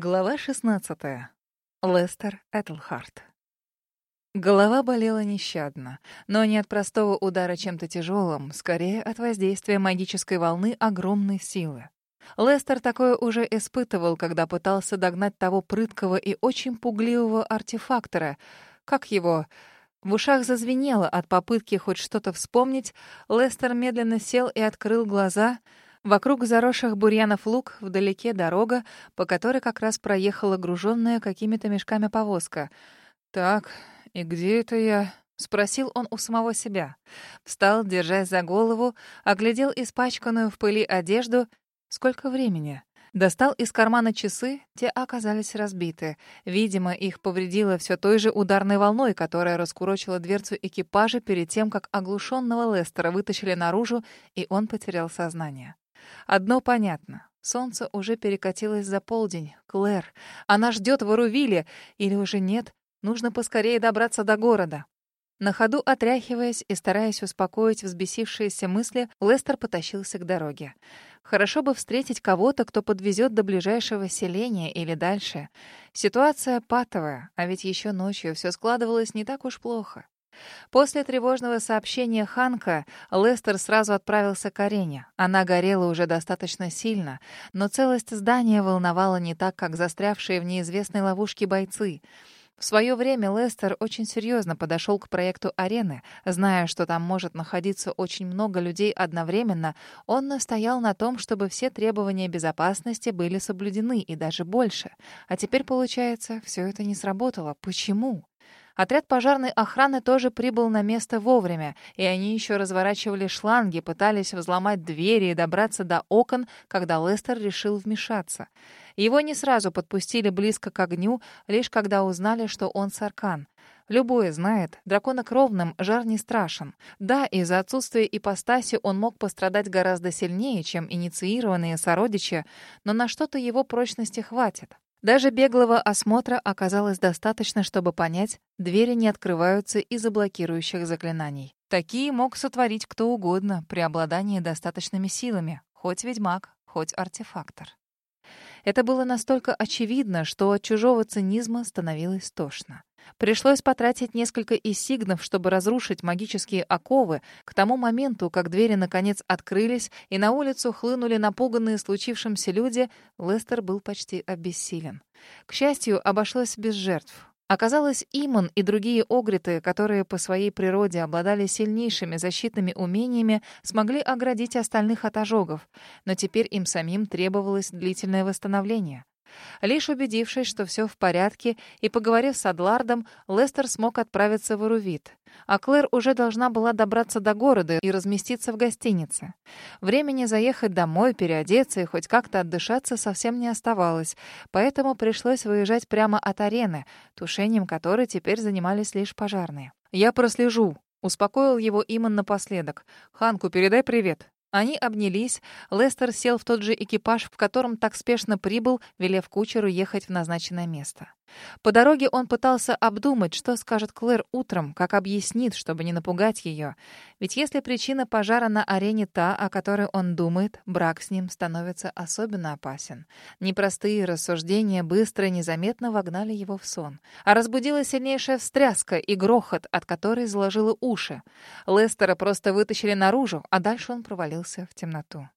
Глава 16. Лестер Этлхарт. Голова болела нещадно, но не от простого удара чем-то тяжелым, скорее от воздействия магической волны огромной силы. Лестер такое уже испытывал, когда пытался догнать того прыткого и очень пугливого артефактора. Как его... В ушах зазвенело от попытки хоть что-то вспомнить. Лестер медленно сел и открыл глаза — Вокруг заросших бурьянов луг вдалеке дорога, по которой как раз проехала груженная какими-то мешками повозка. «Так, и где это я?» — спросил он у самого себя. Встал, держась за голову, оглядел испачканную в пыли одежду. «Сколько времени?» Достал из кармана часы, те оказались разбиты. Видимо, их повредило все той же ударной волной, которая раскурочила дверцу экипажа перед тем, как оглушенного Лестера вытащили наружу, и он потерял сознание. Одно понятно. Солнце уже перекатилось за полдень. Клэр. Она ждет в Арувиле. Или уже нет? Нужно поскорее добраться до города. На ходу отряхиваясь и стараясь успокоить взбесившиеся мысли, Лестер потащился к дороге. Хорошо бы встретить кого-то, кто подвезет до ближайшего селения или дальше. Ситуация патовая, а ведь еще ночью все складывалось не так уж плохо. После тревожного сообщения Ханка Лестер сразу отправился к арене. Она горела уже достаточно сильно, но целость здания волновала не так, как застрявшие в неизвестной ловушке бойцы. В свое время Лестер очень серьезно подошел к проекту арены. Зная, что там может находиться очень много людей одновременно, он настоял на том, чтобы все требования безопасности были соблюдены и даже больше. А теперь, получается, все это не сработало. Почему? Отряд пожарной охраны тоже прибыл на место вовремя, и они еще разворачивали шланги, пытались взломать двери и добраться до окон, когда Лестер решил вмешаться. Его не сразу подпустили близко к огню, лишь когда узнали, что он саркан. Любой знает, драконокровным жар не страшен. Да, из-за отсутствия ипостаси он мог пострадать гораздо сильнее, чем инициированные сородичи, но на что-то его прочности хватит. Даже беглого осмотра оказалось достаточно, чтобы понять, двери не открываются из-за блокирующих заклинаний. Такие мог сотворить кто угодно при обладании достаточными силами, хоть ведьмак, хоть артефактор. Это было настолько очевидно, что от чужого цинизма становилось тошно. Пришлось потратить несколько иссигнов, чтобы разрушить магические оковы. К тому моменту, как двери наконец открылись и на улицу хлынули напуганные случившимся люди, Лестер был почти обессилен. К счастью, обошлось без жертв. Оказалось, Имон и другие огриты, которые по своей природе обладали сильнейшими защитными умениями, смогли оградить остальных от ожогов, но теперь им самим требовалось длительное восстановление. Лишь убедившись, что все в порядке, и поговорив с Адлардом, Лестер смог отправиться в Урувит. А Клэр уже должна была добраться до города и разместиться в гостинице. Времени заехать домой, переодеться и хоть как-то отдышаться совсем не оставалось, поэтому пришлось выезжать прямо от арены, тушением которой теперь занимались лишь пожарные. «Я прослежу», — успокоил его Иман напоследок. «Ханку передай привет. Они обнялись. Лестер сел в тот же экипаж, в котором так спешно прибыл, велев кучеру ехать в назначенное место. По дороге он пытался обдумать, что скажет Клэр утром, как объяснит, чтобы не напугать ее. Ведь если причина пожара на арене та, о которой он думает, брак с ним становится особенно опасен. Непростые рассуждения быстро и незаметно вогнали его в сон. А разбудила сильнейшая встряска и грохот, от которой заложило уши. Лестера просто вытащили наружу, а дальше он провалился в темноту.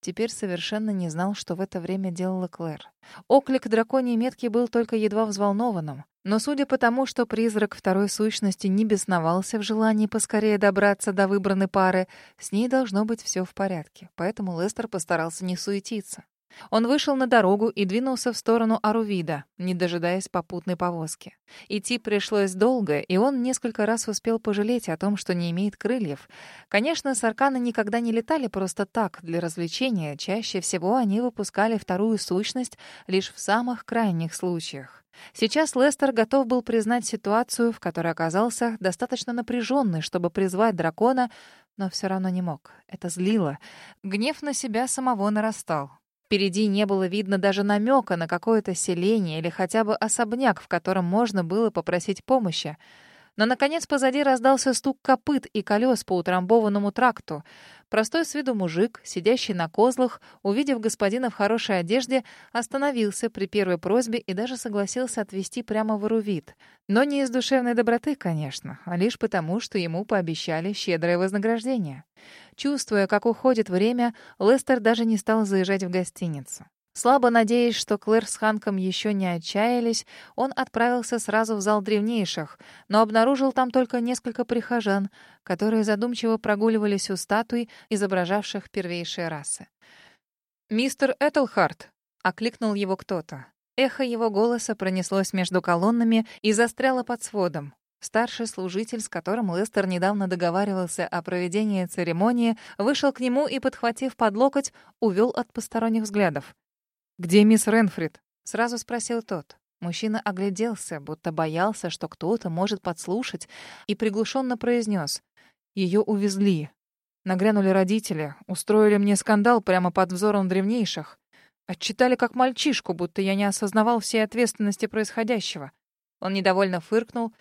Теперь совершенно не знал, что в это время делала Клэр. Оклик драконьей метки был только едва взволнованным. Но судя по тому, что призрак второй сущности не бесновался в желании поскорее добраться до выбранной пары, с ней должно быть все в порядке. Поэтому Лестер постарался не суетиться. Он вышел на дорогу и двинулся в сторону Арувида, не дожидаясь попутной повозки. Идти пришлось долго, и он несколько раз успел пожалеть о том, что не имеет крыльев. Конечно, сарканы никогда не летали просто так, для развлечения. Чаще всего они выпускали вторую сущность лишь в самых крайних случаях. Сейчас Лестер готов был признать ситуацию, в которой оказался достаточно напряженный, чтобы призвать дракона, но все равно не мог. Это злило. Гнев на себя самого нарастал. Впереди не было видно даже намека на какое-то селение или хотя бы особняк, в котором можно было попросить помощи. Но, наконец, позади раздался стук копыт и колес по утрамбованному тракту. Простой с виду мужик, сидящий на козлах, увидев господина в хорошей одежде, остановился при первой просьбе и даже согласился отвезти прямо в Ирувит. Но не из душевной доброты, конечно, а лишь потому, что ему пообещали щедрое вознаграждение. Чувствуя, как уходит время, Лестер даже не стал заезжать в гостиницу. Слабо надеясь, что Клэр с Ханком еще не отчаялись, он отправился сразу в зал древнейших, но обнаружил там только несколько прихожан, которые задумчиво прогуливались у статуй, изображавших первейшие расы. «Мистер Этельхарт!» — окликнул его кто-то. Эхо его голоса пронеслось между колоннами и застряло под сводом. Старший служитель, с которым Лестер недавно договаривался о проведении церемонии, вышел к нему и, подхватив под локоть, увел от посторонних взглядов. «Где мисс Ренфрид?» — сразу спросил тот. Мужчина огляделся, будто боялся, что кто-то может подслушать, и приглушенно произнес. «Ее увезли. Нагрянули родители, устроили мне скандал прямо под взором древнейших. Отчитали как мальчишку, будто я не осознавал всей ответственности происходящего». Он недовольно фыркнул.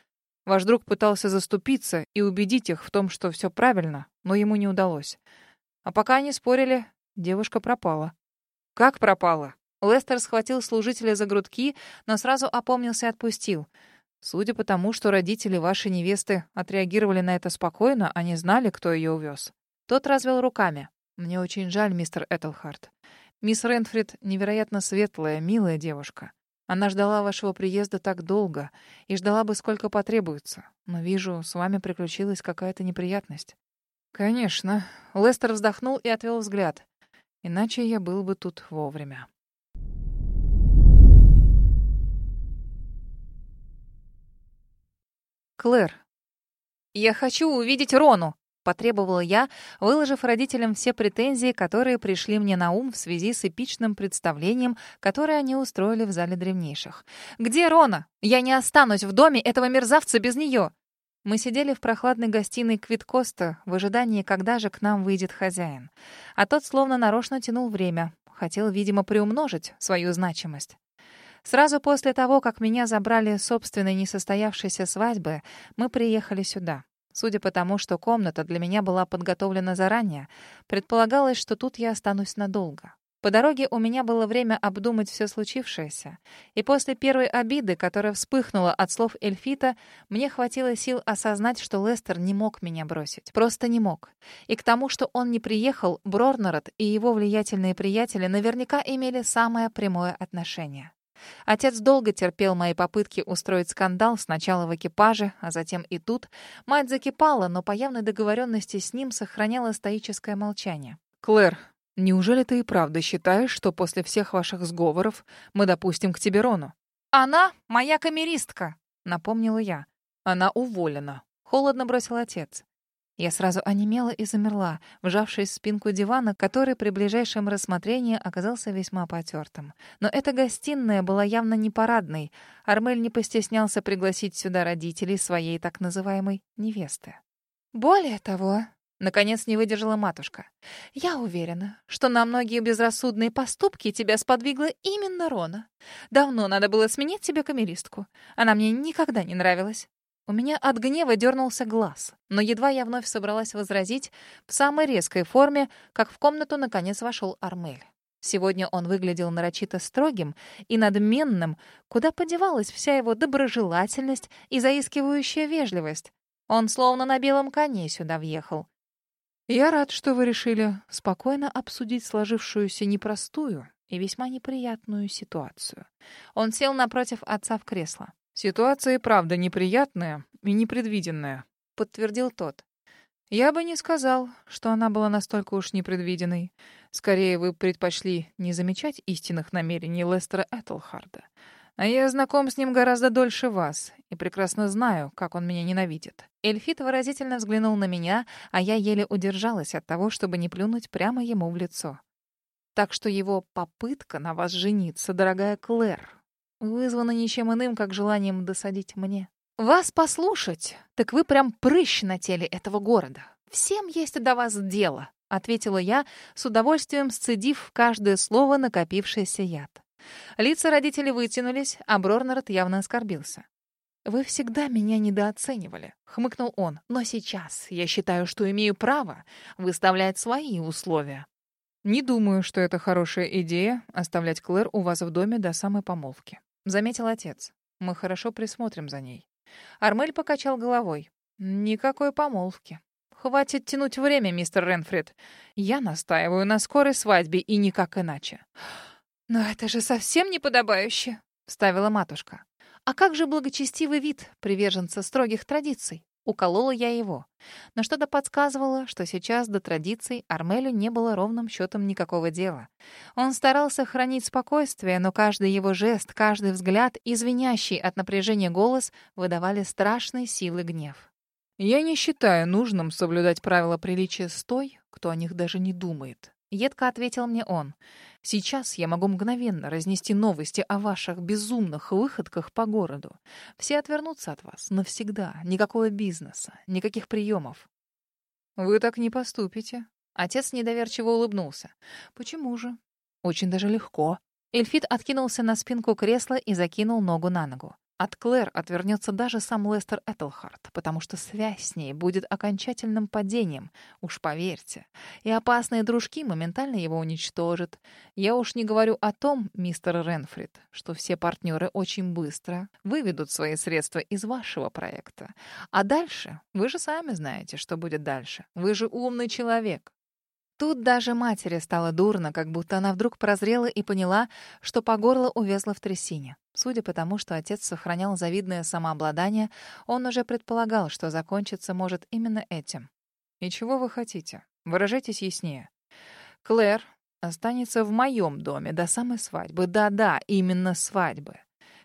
Ваш друг пытался заступиться и убедить их в том, что все правильно, но ему не удалось. А пока они спорили, девушка пропала. «Как пропала?» Лестер схватил служителя за грудки, но сразу опомнился и отпустил. Судя по тому, что родители вашей невесты отреагировали на это спокойно, они знали, кто ее увез. Тот развел руками. «Мне очень жаль, мистер Этельхарт. Мисс Ренфрид невероятно светлая, милая девушка. Она ждала вашего приезда так долго и ждала бы, сколько потребуется. Но вижу, с вами приключилась какая-то неприятность». «Конечно». Лестер вздохнул и отвел взгляд. «Иначе я был бы тут вовремя». Клэр. «Я хочу увидеть Рону!» — потребовала я, выложив родителям все претензии, которые пришли мне на ум в связи с эпичным представлением, которое они устроили в зале древнейших. «Где Рона? Я не останусь в доме этого мерзавца без нее!» Мы сидели в прохладной гостиной Квиткоста в ожидании, когда же к нам выйдет хозяин. А тот словно нарочно тянул время. Хотел, видимо, приумножить свою значимость. Сразу после того, как меня забрали собственной несостоявшейся свадьбы, мы приехали сюда. Судя по тому, что комната для меня была подготовлена заранее, предполагалось, что тут я останусь надолго. По дороге у меня было время обдумать все случившееся, и после первой обиды, которая вспыхнула от слов Эльфита, мне хватило сил осознать, что Лестер не мог меня бросить. Просто не мог. И к тому, что он не приехал, Брорнерот и его влиятельные приятели наверняка имели самое прямое отношение. Отец долго терпел мои попытки устроить скандал сначала в экипаже, а затем и тут. Мать закипала, но по явной договоренности с ним сохраняла стоическое молчание. «Клэр, неужели ты и правда считаешь, что после всех ваших сговоров мы допустим к тебе Рону?» «Она моя камеристка», — напомнила я. «Она уволена», — холодно бросил отец. Я сразу онемела и замерла, вжавшись в спинку дивана, который при ближайшем рассмотрении оказался весьма потертым. Но эта гостиная была явно не парадной. Армель не постеснялся пригласить сюда родителей своей так называемой невесты. «Более того», — наконец не выдержала матушка, «я уверена, что на многие безрассудные поступки тебя сподвигла именно Рона. Давно надо было сменить тебе камеристку. Она мне никогда не нравилась. У меня от гнева дернулся глаз, но едва я вновь собралась возразить, в самой резкой форме, как в комнату наконец вошел Армель. Сегодня он выглядел нарочито строгим и надменным, куда подевалась вся его доброжелательность и заискивающая вежливость. Он словно на белом коне сюда въехал. «Я рад, что вы решили спокойно обсудить сложившуюся непростую и весьма неприятную ситуацию». Он сел напротив отца в кресло. «Ситуация и правда неприятная и непредвиденная», — подтвердил тот. «Я бы не сказал, что она была настолько уж непредвиденной. Скорее, вы предпочли не замечать истинных намерений Лестера Этлхарда. А я знаком с ним гораздо дольше вас и прекрасно знаю, как он меня ненавидит». Эльфит выразительно взглянул на меня, а я еле удержалась от того, чтобы не плюнуть прямо ему в лицо. Так что его попытка на вас жениться, дорогая Клэр, вызвано ничем иным, как желанием досадить мне. Вас послушать, так вы прям прыщ на теле этого города. Всем есть до вас дело, ответила я, с удовольствием сцедив каждое слово накопившееся яд. Лица родителей вытянулись, а Брорнерт явно оскорбился. «Вы всегда меня недооценивали», — хмыкнул он. «Но сейчас я считаю, что имею право выставлять свои условия». «Не думаю, что это хорошая идея — оставлять Клэр у вас в доме до самой помолвки», — заметил отец. «Мы хорошо присмотрим за ней». Армель покачал головой. «Никакой помолвки. Хватит тянуть время, мистер Ренфрид. Я настаиваю на скорой свадьбе и никак иначе». «Но это же совсем неподобающе», — вставила матушка. «А как же благочестивый вид приверженца строгих традиций?» Уколола я его. Но что-то подсказывало, что сейчас до традиций Армелю не было ровным счетом никакого дела. Он старался хранить спокойствие, но каждый его жест, каждый взгляд, извинящий от напряжения голос, выдавали страшной силы гнев. «Я не считаю нужным соблюдать правила приличия с той, кто о них даже не думает», — едко ответил мне он. Сейчас я могу мгновенно разнести новости о ваших безумных выходках по городу. Все отвернутся от вас навсегда. Никакого бизнеса, никаких приемов. Вы так не поступите. Отец недоверчиво улыбнулся. Почему же? Очень даже легко. Эльфит откинулся на спинку кресла и закинул ногу на ногу. От Клэр отвернется даже сам Лестер Этельхарт, потому что связь с ней будет окончательным падением, уж поверьте. И опасные дружки моментально его уничтожат. Я уж не говорю о том, мистер Ренфрид, что все партнеры очень быстро выведут свои средства из вашего проекта. А дальше, вы же сами знаете, что будет дальше. Вы же умный человек. Тут даже матери стало дурно, как будто она вдруг прозрела и поняла, что по горло увязла в трясине. Судя по тому, что отец сохранял завидное самообладание, он уже предполагал, что закончиться может именно этим. «И чего вы хотите? Выражайтесь яснее». «Клэр останется в моем доме до самой свадьбы. Да-да, именно свадьбы.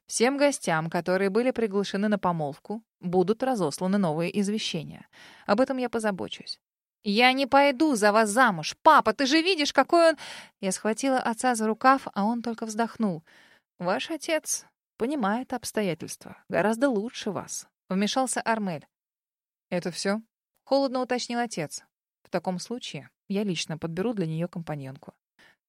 Всем гостям, которые были приглашены на помолвку, будут разосланы новые извещения. Об этом я позабочусь. «Я не пойду за вас замуж. Папа, ты же видишь, какой он...» Я схватила отца за рукав, а он только вздохнул. «Ваш отец понимает обстоятельства. Гораздо лучше вас», — вмешался Армель. «Это все?» — холодно уточнил отец. «В таком случае я лично подберу для нее компаньонку».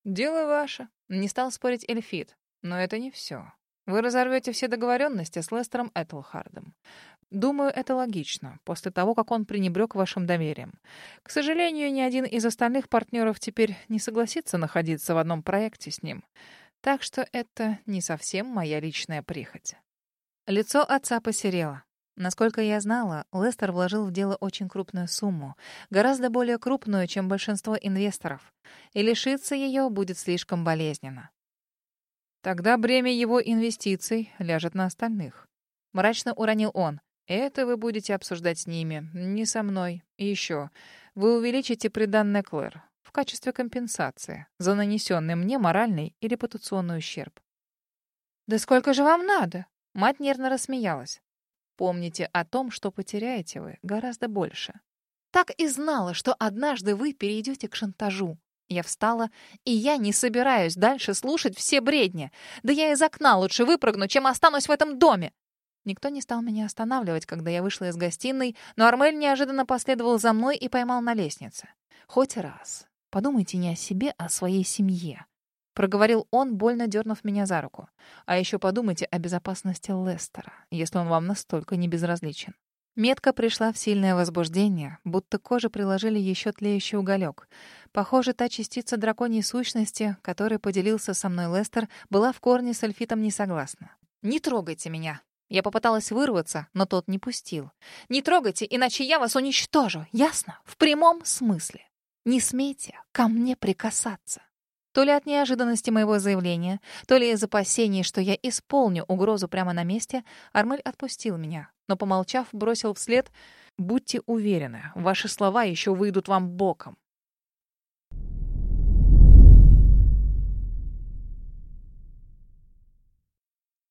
«Дело ваше», — не стал спорить Эльфит. «Но это не все. Вы разорвете все договоренности с Лестером Этлхардом. Думаю, это логично, после того, как он пренебрег вашим доверием. К сожалению, ни один из остальных партнеров теперь не согласится находиться в одном проекте с ним. Так что это не совсем моя личная прихоть. Лицо отца посерело. Насколько я знала, Лестер вложил в дело очень крупную сумму, гораздо более крупную, чем большинство инвесторов, и лишиться ее будет слишком болезненно. Тогда бремя его инвестиций ляжет на остальных. Мрачно уронил он. Это вы будете обсуждать с ними, не со мной. И еще, вы увеличите приданное Клэр в качестве компенсации за нанесенный мне моральный и репутационный ущерб. «Да сколько же вам надо?» Мать нервно рассмеялась. «Помните о том, что потеряете вы гораздо больше». «Так и знала, что однажды вы перейдете к шантажу». Я встала, и я не собираюсь дальше слушать все бредни. Да я из окна лучше выпрыгну, чем останусь в этом доме. Никто не стал меня останавливать, когда я вышла из гостиной, но Армель неожиданно последовал за мной и поймал на лестнице. «Хоть раз. Подумайте не о себе, а о своей семье», — проговорил он, больно дернув меня за руку. «А еще подумайте о безопасности Лестера, если он вам настолько не безразличен». Метка пришла в сильное возбуждение, будто коже приложили еще тлеющий уголек. Похоже, та частица драконьей сущности, которой поделился со мной Лестер, была в корне с Эльфитом не согласна. «Не трогайте меня!» Я попыталась вырваться, но тот не пустил. «Не трогайте, иначе я вас уничтожу, ясно? В прямом смысле. Не смейте ко мне прикасаться». То ли от неожиданности моего заявления, то ли из опасений, что я исполню угрозу прямо на месте, Армель отпустил меня, но, помолчав, бросил вслед «Будьте уверены, ваши слова еще выйдут вам боком».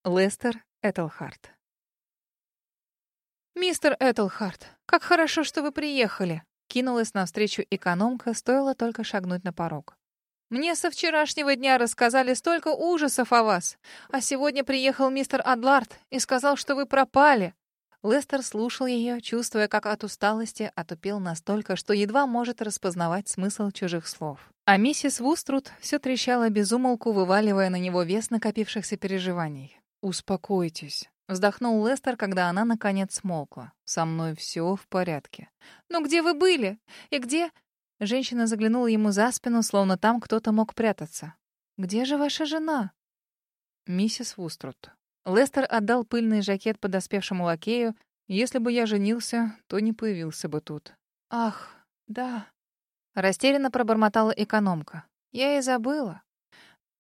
Лестер Этельхарт. «Мистер Этельхарт, как хорошо, что вы приехали!» Кинулась навстречу экономка, стоило только шагнуть на порог. «Мне со вчерашнего дня рассказали столько ужасов о вас, а сегодня приехал мистер Адлард и сказал, что вы пропали!» Лестер слушал ее, чувствуя, как от усталости отупел настолько, что едва может распознавать смысл чужих слов. А миссис Вуструд все трещала безумолку, вываливая на него вес накопившихся переживаний. «Успокойтесь», Вздохнул Лестер, когда она наконец смолкла. «Со мной все в порядке». «Ну где вы были? И где...» Женщина заглянула ему за спину, словно там кто-то мог прятаться. «Где же ваша жена?» «Миссис Вуструд». Лестер отдал пыльный жакет подоспевшему лакею. «Если бы я женился, то не появился бы тут». «Ах, да». Растерянно пробормотала экономка. «Я и забыла.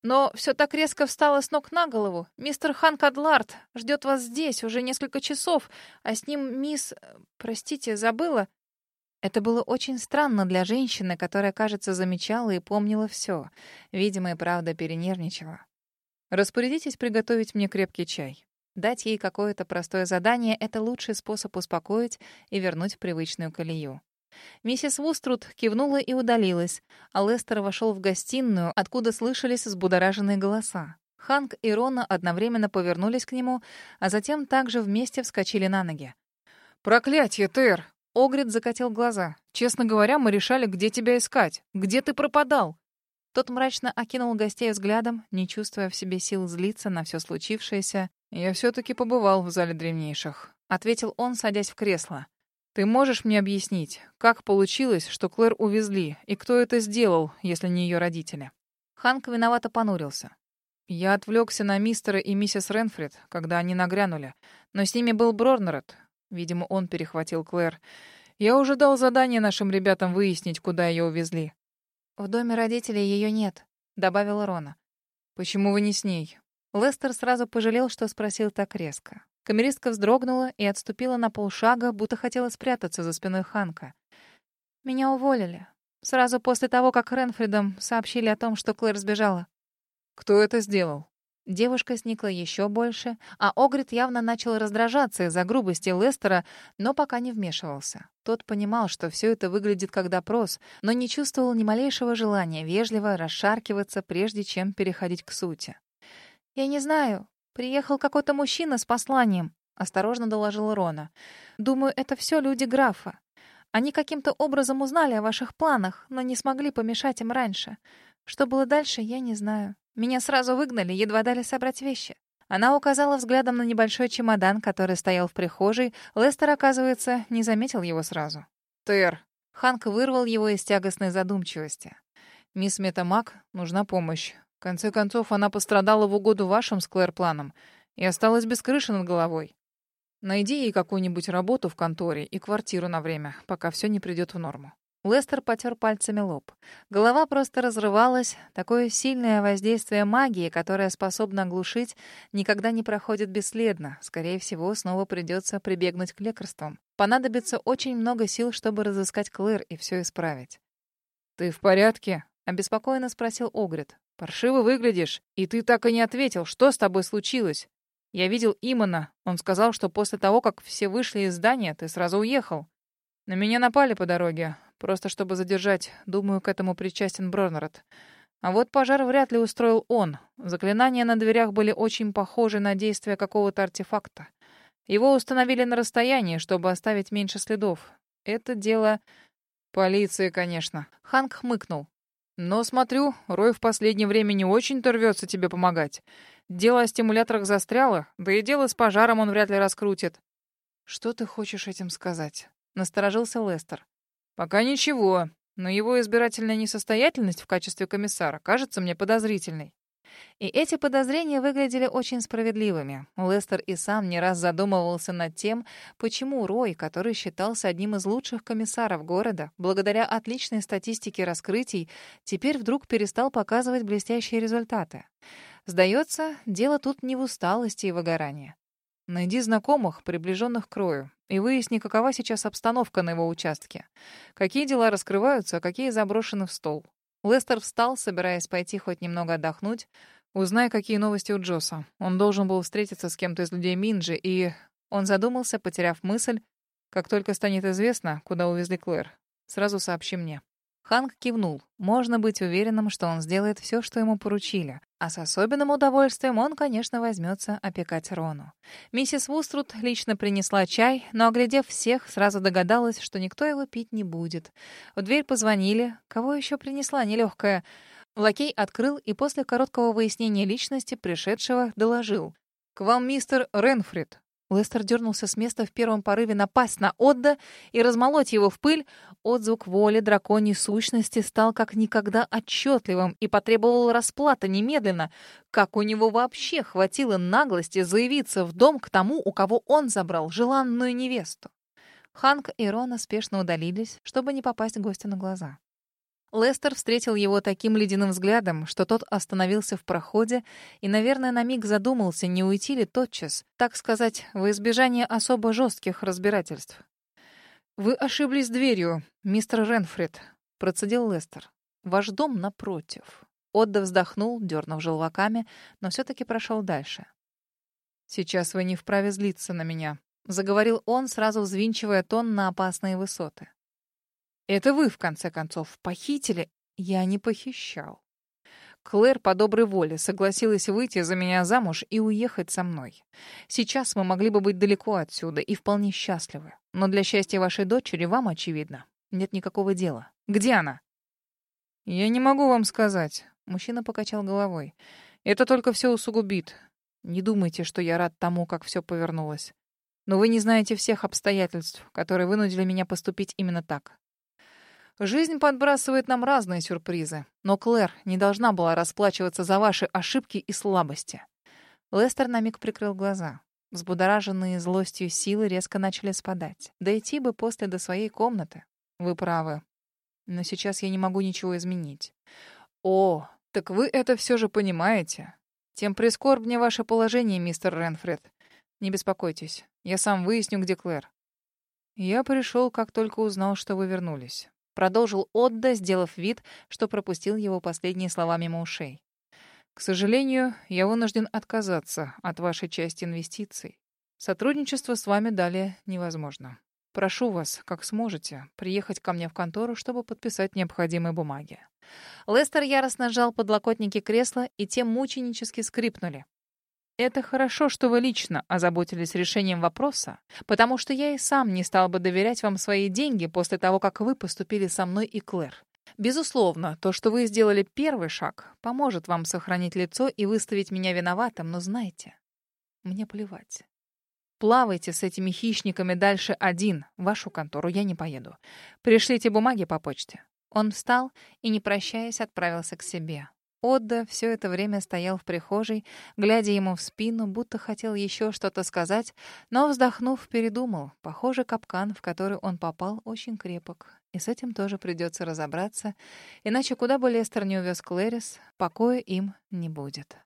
Но все так резко встало с ног на голову. Мистер Ханк Адлард ждет вас здесь уже несколько часов, а с ним мисс... Простите, забыла. Это было очень странно для женщины, которая, кажется, замечала и помнила все. Видимо, и правда перенервничала. «Распорядитесь приготовить мне крепкий чай». Дать ей какое-то простое задание — это лучший способ успокоить и вернуть в привычную колею. Миссис Вуструд кивнула и удалилась, а Лестер вошел в гостиную, откуда слышались взбудораженные голоса. Ханк и Рона одновременно повернулись к нему, а затем также вместе вскочили на ноги. «Проклятье, Тер!» Огрид закатил глаза. «Честно говоря, мы решали, где тебя искать. Где ты пропадал?» Тот мрачно окинул гостей взглядом, не чувствуя в себе сил злиться на все случившееся. «Я все-таки побывал в зале древнейших», — ответил он, садясь в кресло. «Ты можешь мне объяснить, как получилось, что Клэр увезли, и кто это сделал, если не ее родители?» Ханк виновато понурился. «Я отвлекся на мистера и миссис Ренфрид, когда они нагрянули, но с ними был Брорнерет, Видимо, он перехватил Клэр. Я уже дал задание нашим ребятам выяснить, куда ее увезли. В доме родителей ее нет, добавила Рона. Почему вы не с ней? Лестер сразу пожалел, что спросил так резко. Камеристка вздрогнула и отступила на полшага, будто хотела спрятаться за спиной Ханка. Меня уволили. Сразу после того, как Ренфридом сообщили о том, что Клэр сбежала. Кто это сделал? Девушка сникла еще больше, а Огрид явно начал раздражаться из-за грубости Лестера, но пока не вмешивался. Тот понимал, что все это выглядит как допрос, но не чувствовал ни малейшего желания вежливо расшаркиваться, прежде чем переходить к сути. «Я не знаю. Приехал какой-то мужчина с посланием», — осторожно доложила Рона. «Думаю, это все люди графа. Они каким-то образом узнали о ваших планах, но не смогли помешать им раньше. Что было дальше, я не знаю». Меня сразу выгнали, едва дали собрать вещи. Она указала взглядом на небольшой чемодан, который стоял в прихожей. Лестер, оказывается, не заметил его сразу. «Тер». Ханк вырвал его из тягостной задумчивости. «Мисс Метамак, нужна помощь. Конце концов, она пострадала в угоду вашим склэр-планам и осталась без крыши над головой. Найди ей какую-нибудь работу в конторе и квартиру на время, пока все не придет в норму». Лестер потер пальцами лоб. Голова просто разрывалась. Такое сильное воздействие магии, которое способно оглушить, никогда не проходит бесследно. Скорее всего, снова придется прибегнуть к лекарствам. Понадобится очень много сил, чтобы разыскать Клэр и все исправить. «Ты в порядке?» — обеспокоенно спросил Огрид. «Паршиво выглядишь, и ты так и не ответил, что с тобой случилось. Я видел Имана. Он сказал, что после того, как все вышли из здания, ты сразу уехал. На меня напали по дороге. Просто чтобы задержать. Думаю, к этому причастен Бронерот. А вот пожар вряд ли устроил он. Заклинания на дверях были очень похожи на действие какого-то артефакта. Его установили на расстоянии, чтобы оставить меньше следов. Это дело полиции, конечно. Ханк хмыкнул. Но смотрю, Рой в последнее время не очень-то рвется тебе помогать. Дело о стимуляторах застряло, да и дело с пожаром он вряд ли раскрутит. Что ты хочешь этим сказать? Насторожился Лестер. Пока ничего, но его избирательная несостоятельность в качестве комиссара кажется мне подозрительной. И эти подозрения выглядели очень справедливыми. Лестер и сам не раз задумывался над тем, почему Рой, который считался одним из лучших комиссаров города, благодаря отличной статистике раскрытий, теперь вдруг перестал показывать блестящие результаты. Сдается, дело тут не в усталости и выгорании. Найди знакомых, приближенных к Рою, и выясни, какова сейчас обстановка на его участке. Какие дела раскрываются, а какие заброшены в стол. Лестер встал, собираясь пойти хоть немного отдохнуть. Узнай, какие новости у Джоса. Он должен был встретиться с кем-то из людей Минджи, и... Он задумался, потеряв мысль. Как только станет известно, куда увезли Клэр, сразу сообщи мне. Ханк кивнул. Можно быть уверенным, что он сделает все, что ему поручили. А с особенным удовольствием он, конечно, возьмется опекать Рону. Миссис Вуструд лично принесла чай, но, оглядев всех, сразу догадалась, что никто его пить не будет. В дверь позвонили. Кого еще принесла нелегкая? Лакей открыл и после короткого выяснения личности пришедшего доложил. «К вам мистер Ренфрид». Лестер дернулся с места в первом порыве напасть на Отда и размолоть его в пыль. Отзвук воли драконьей сущности стал как никогда отчетливым и потребовал расплаты немедленно. Как у него вообще хватило наглости заявиться в дом к тому, у кого он забрал желанную невесту? Ханк и Рона спешно удалились, чтобы не попасть гостю на глаза. Лестер встретил его таким ледяным взглядом, что тот остановился в проходе и, наверное, на миг задумался, не уйти ли тотчас, так сказать, во избежание особо жестких разбирательств. «Вы ошиблись дверью, мистер Ренфрид», — процедил Лестер. «Ваш дом напротив». Отда вздохнул, дернув желваками, но все-таки прошел дальше. «Сейчас вы не вправе злиться на меня», — заговорил он, сразу взвинчивая тон на опасные высоты. Это вы, в конце концов, похитили? Я не похищал. Клэр по доброй воле согласилась выйти за меня замуж и уехать со мной. Сейчас мы могли бы быть далеко отсюда и вполне счастливы. Но для счастья вашей дочери вам, очевидно, нет никакого дела. Где она? Я не могу вам сказать. Мужчина покачал головой. Это только все усугубит. Не думайте, что я рад тому, как все повернулось. Но вы не знаете всех обстоятельств, которые вынудили меня поступить именно так. Жизнь подбрасывает нам разные сюрпризы, но Клэр не должна была расплачиваться за ваши ошибки и слабости. Лестер на миг прикрыл глаза. Взбудораженные злостью силы резко начали спадать. Дойти бы после до своей комнаты. Вы правы. Но сейчас я не могу ничего изменить. О, так вы это все же понимаете. Тем прискорбнее ваше положение, мистер Ренфред. Не беспокойтесь. Я сам выясню, где Клэр. Я пришел, как только узнал, что вы вернулись. Продолжил Отда, сделав вид, что пропустил его последние слова мимо ушей. «К сожалению, я вынужден отказаться от вашей части инвестиций. Сотрудничество с вами далее невозможно. Прошу вас, как сможете, приехать ко мне в контору, чтобы подписать необходимые бумаги». Лестер яростно сжал подлокотники кресла, и те мученически скрипнули. Это хорошо, что вы лично озаботились решением вопроса, потому что я и сам не стал бы доверять вам свои деньги после того, как вы поступили со мной и Клэр. Безусловно, то, что вы сделали первый шаг, поможет вам сохранить лицо и выставить меня виноватым, но знайте, мне плевать. Плавайте с этими хищниками дальше один. В вашу контору я не поеду. Пришлите бумаги по почте. Он встал и, не прощаясь, отправился к себе. Отда все это время стоял в прихожей, глядя ему в спину, будто хотел еще что-то сказать, но, вздохнув, передумал. Похоже, капкан, в который он попал, очень крепок. И с этим тоже придется разобраться, иначе куда бы Лестер не увез Клэрис, покоя им не будет.